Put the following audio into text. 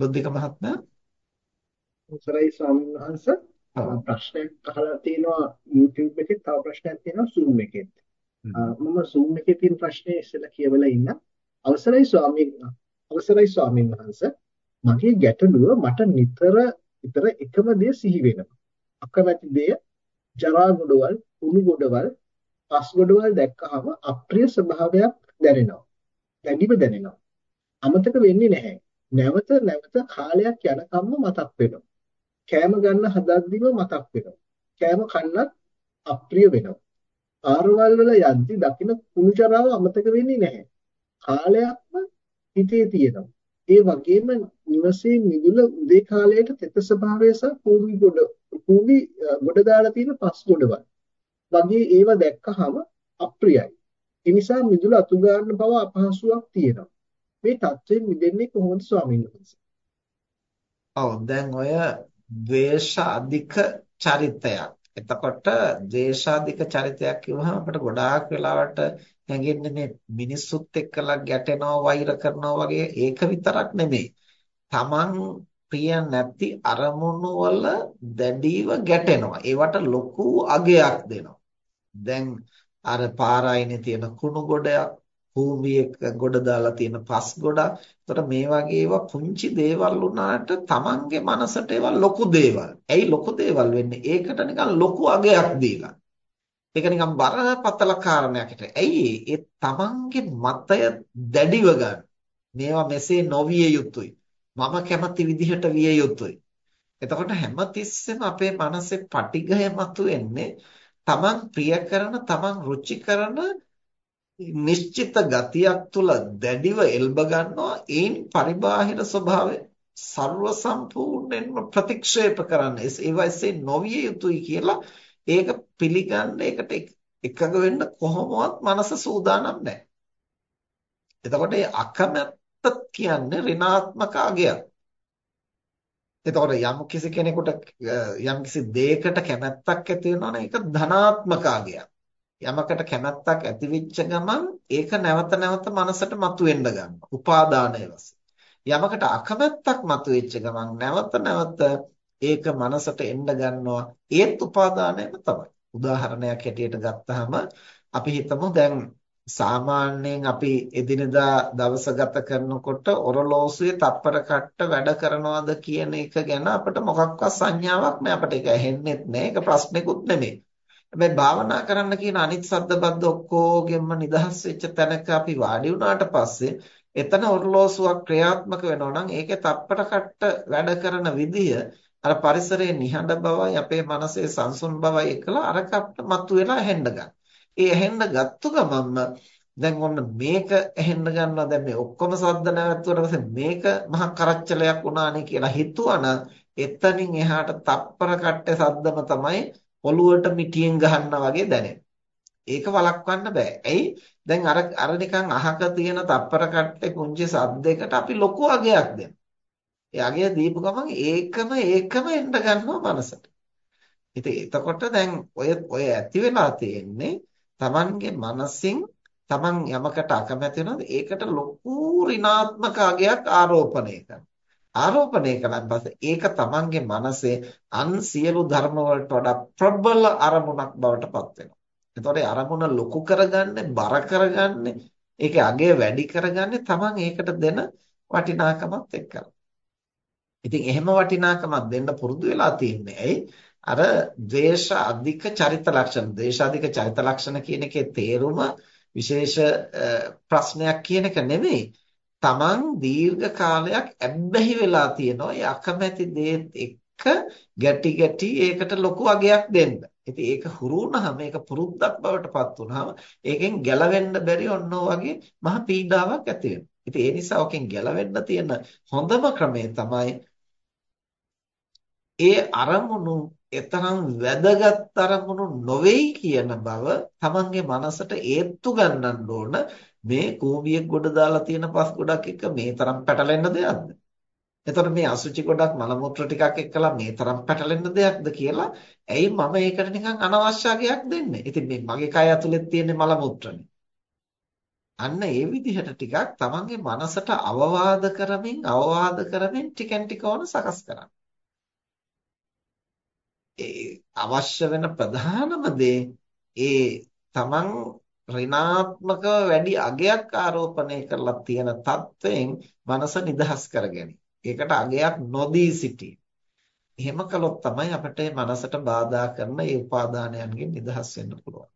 බුද්ධික මහත්මයා උසරයි ස්වාමීන් වහන්සේ ප්‍රශ්නයක් අහලා තියෙනවා YouTube එකේ තව ප්‍රශ්නයක් තියෙනවා Zoom එකෙත්. මම Zoom එකේ තියෙන ප්‍රශ්නේ ඉස්සෙල්ලා කියවලා ඉන්න. අවසරයි ස්වාමීන් අවසරයි ස්වාමීන් වහන්සේ මගේ ගැටලුව මට නිතර නිතර එකම දේ සිහි වෙනවා. අකමැති දේ ජරා ගොඩවල්, උණු ගොඩවල්, පස් ගොඩවල් දැක්කහම අප්‍රිය ස්වභාවයක් දැනෙනවා. දැඩිව දැනෙනවා. අමතක වෙන්නේ නැහැ. නැවත නැවත කාලයක් යනකම්ම මතක් වෙනවා. කෑම ගන්න හදද්දිම මතක් වෙනවා. කෑම කන්නත් අප්‍රිය වෙනවා. ආරවල් වල යද්දි දකින්න කුණුචරාව අමතක වෙන්නේ නැහැ. කාලයක්ම හිතේ තියෙනවා. ඒ වගේම නිවසේ මිදුල උදේ කාලයට තෙත ස්වභාවය සහ කූඹි ගොඩ කූඹි ගොඩ දාලා තියෙන පස් ගොඩවල් වගේ ඒවා දැක්කහම අප්‍රියයි. ඒ නිසා මිදුල අතු ගන්න බව අපහසුයක් තියෙනවා. මේ தත්ත්වයෙන් මිදෙන්නේ කොහොමද ස්වාමීන් වහන්සේ? ඔව් දැන් ඔය ද්වේෂ අධික චරිතයක්. එතකොට ද්වේෂාධික චරිතයක් කිව්වහම අපිට ගොඩාක් වෙලාවට හැඟෙන්නේ මේ මිනිස්සුත් එක්කලා ගැටෙනවා වෛර කරනවා වගේ ඒක විතරක් නෙමෙයි. Taman ප්‍රිය නැති අරමුණු වල දැඩිව ගැටෙනවා. ඒවට ලොකු අගයක් දෙනවා. දැන් අර පාරායිනේ තියෙන කුණු ගොඩයක් භූමියක ගොඩ දාලා තියෙන පස් ගොඩක්. එතකොට මේ වගේ ඒවා පුංචි දේවල් වුණාට Tamange මනසට ඒවා ලොකු දේවල්. ඇයි ලොකු දේවල් වෙන්නේ? ඒකට නිකන් ලොකු අගයක් දීලා. ඒක නිකන් බරපතල කාරණයක් හිට. ඇයි ඒ Tamange මතය දැඩිව ගන්න. මේවා මෙසේ නොවිය යුතුයි. මම කැමති විදිහට විය යුතුයි. එතකොට හැමතිස්සෙම අපේ මනසේ පටිඝය මතුවෙන්නේ තමන් ප්‍රිය කරන තමන් රුචි කරන නිශ්චිත ගතියක් තුල දැඩිව එල්බ ගන්නවා ඒන් පරිබාහිර ස්වභාවය ਸਰව සම්පූර්ණයෙන්ම ප්‍රතික්ෂේප කරන්න ඒවයිසේ නොවිය යුතුයි කියලා ඒක පිළිගන්න ඒකට එකඟ වෙන්න කොහොමවත් මනස සූදානම් නැහැ. එතකොට ඒ අකමැත්ත කියන්නේ ඍණාත්මක අගයක්. එතකොට යම් කිසි කෙනෙකුට යම් කිසි දෙයකට කැමැත්තක් ඇති වෙනවා නම් ඒක ධනාත්මක අගයක්. යමකට කැමැත්තක් ඇති වෙච්ච ගමන් ඒක නැවත නැවත මනසට මතුවෙන්න ගන්නවා. උපාදානය වශයෙන්. යමකට අකමැත්තක් මතුවෙච්ච ගමන් නැවත නැවත ඒක මනසට එන්න ගන්නවා. ඒත් උපාදානයම තමයි. උදාහරණයක් හැටියට ගත්තාම අපි හිතමු දැන් සාමාන්‍යයෙන් අපි එදිනදා දවස ගත කරනකොට ඔරලෝසුවේ තප්පර කට්ට වැඩ කරනවද කියන එක ගැන අපිට මොකක්වත් සංඥාවක් නෑ අපිට ඒක ඇහෙන්නෙත් නෑ ඒක ප්‍රශ්නෙකුත් නෙමෙයි හැබැයි භාවනා කරන්න කියන අනිත් සද්ද බද්ද ඔක්කොගෙම නිදහස් වෙච්ච තැනක අපි වාඩි වුණාට පස්සේ එතන ඔරලෝසුවක් ක්‍රියාත්මක වෙනවා නම් ඒකේ තප්පර කට්ට වැඩ කරන විදිය අර පරිසරයේ නිහඬ බවයි අපේ මනසේ සංසුන් බවයි එකලා අර කප්ට මතුවෙලා ඇහෙන්න ගන්න. ඒ ඇහෙන්න ගත්ත ගමන්ම දැන් ඔන්න මේක ඇහෙන්න ගන්නවා දැන් මේ ඔක්කොම සද්ද නැවතුනට පස්සේ මේක මහ කරච්චලයක් වුණානේ කියලා හිතුවනම් එතනින් එහාට තප්පර කට්ටේ සද්දම තමයි ඔළුවට මිටියෙන් ගහන්නා වගේ දැනෙන්නේ. ඒක වළක්වන්න බෑ. ඇයි? දැන් අර අර නිකන් අහක තියෙන තප්පර කට්ටේ කුංචි සද්දයකට අපි ලොකු අගයක් දෙනවා. ඒ අගය දීපු ගමන් ඒකම ඒකම එන්න ගන්නවා මනසට. ඉතින් එතකොට දැන් ඔය ඔය ඇති වෙලා තියෙන්නේ Tamange මනසින් Taman යමකට අකමැති වෙනවද ඒකට ලොකු ඍණාත්මක අගයක් ආරෝපණය කරනවා. ආරෝපණය කළාන් පස්සේ ඒක තමන්ගේ මනසේ අන් සියලු ධර්ම වලට වඩා ප්‍රබල අරමුණක් බවට පත් වෙනවා. එතකොට අරමුණ ලොකු කරගන්නේ, බර කරගන්නේ, ඒකේ අගය වැඩි කරගන්නේ තමන් ඒකට දෙන වටිනාකමත් එක්කලා. ඉතින් එහෙම වටිනාකමක් දෙන්න පුරුදු වෙලා තින්නේ ඇයි? අර ද්වේෂ අධික චරිත ලක්ෂණ, ද්වේෂ අධික චරිත ලක්ෂණ කියන එකේ තේරුම විශේෂ ප්‍රශ්නයක් කියන එක නෙමෙයි. තමන් දීර්ඝ කාලයක් ඇබ්බැහි වෙලා තියෙනවා ඒ අකමැති දේත් එක්ක ගැටි ගැටි ඒකට ලොකු අගයක් දෙන්න. ඉතින් ඒක හුරු වුණාම ඒක පුරුද්දක් බවට පත් වුණාම ඒකෙන් ගැලවෙන්න බැරි ඔන්නෝ වගේ මහ පීඩාවක් ඇති වෙනවා. ඉතින් ඒ නිසා ඔකෙන් ගැලවෙන්න තියෙන හොඳම ක්‍රමය තමයි ඒ අරමුණු එතරම් වැදගත් අරමුණු නොවේයි කියන බව තමන්ගේ මනසට ඒත්තු ගන්නන්න ඕන මේ කූඹියක් ගොඩ දාලා තියෙන පස් ගොඩක් එක්ක මේ තරම් පැටලෙන්න දෙයක්ද? එතකොට මේ අසුචි ගොඩක් මල මුත්‍ර ටිකක් එක්කලා මේ තරම් පැටලෙන්න දෙයක්ද කියලා ඇයි මම ඒකට නිකන් අනවශ්‍ය අගයක් දෙන්නේ? ඉතින් මේ මගේ කය ඇතුලේ තියෙන මල මුත්‍රනේ. අන්න ඒ විදිහට ටිකක් තමන්ගේ මනසට අවවාද කරමින් අවවාද කරමින් ටිකෙන් ටික ඕන සකස් කරන්න. ඒ අවශ්‍ය වෙන ප්‍රධානම දේ ඒ තමන් ඍණාත්මකව වැඩි අගයක් ආරෝපණය කරලා තියෙන தත්වයෙන් මනස නිදහස් කරගැනීම. ඒකට අගයක් නොදී සිටීම. එහෙම කළොත් තමයි අපිට මනසට බාධා කරන ඒ උපාදානයන්ගෙන් නිදහස් වෙන්න පුළුවන්.